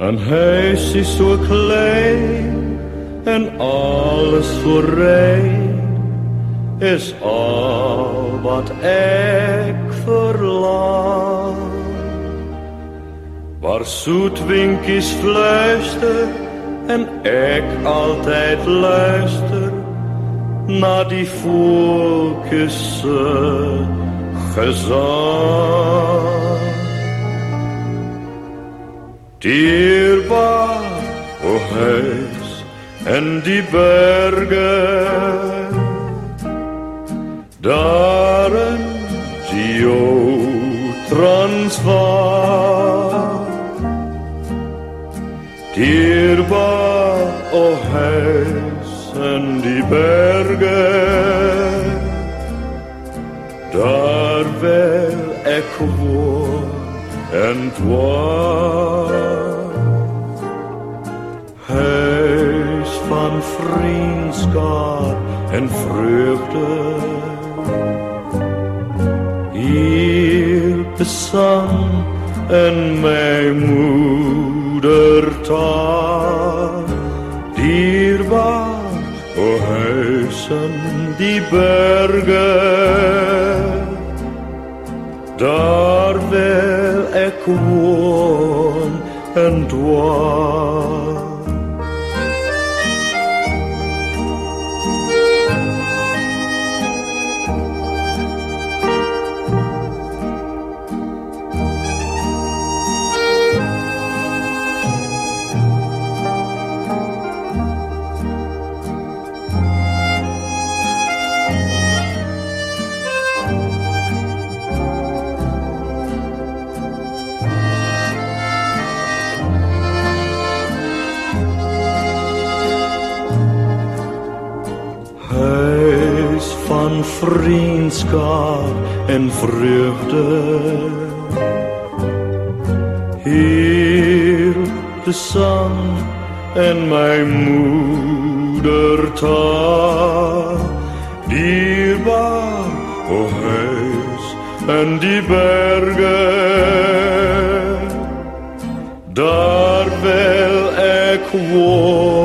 Een huis is zo klein en alles zo rein is al wat ik verlang. Waar zoetwinkjes fluister en ik altijd luister naar die voelkisse gezang. dyrbar och höjs än de bergen där en geotrans var. Dyrbar och höjs än de bergen där väl är kvar en dwaal. Huis van vriendskap en vreugde. Hier besang in my moedertaal. Dierbaar, o huis in die berge. Daar ek woon en van vriendskap en vreugde. Hier de son en my moedertaal. Dierbaar, o huis en die berge. Daar wil ek woon